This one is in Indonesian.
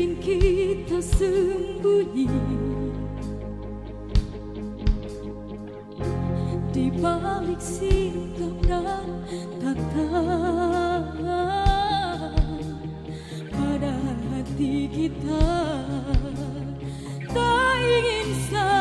sering kita sembunyi di balik sikap dan tatapan pada hati kita tak ingin sadar.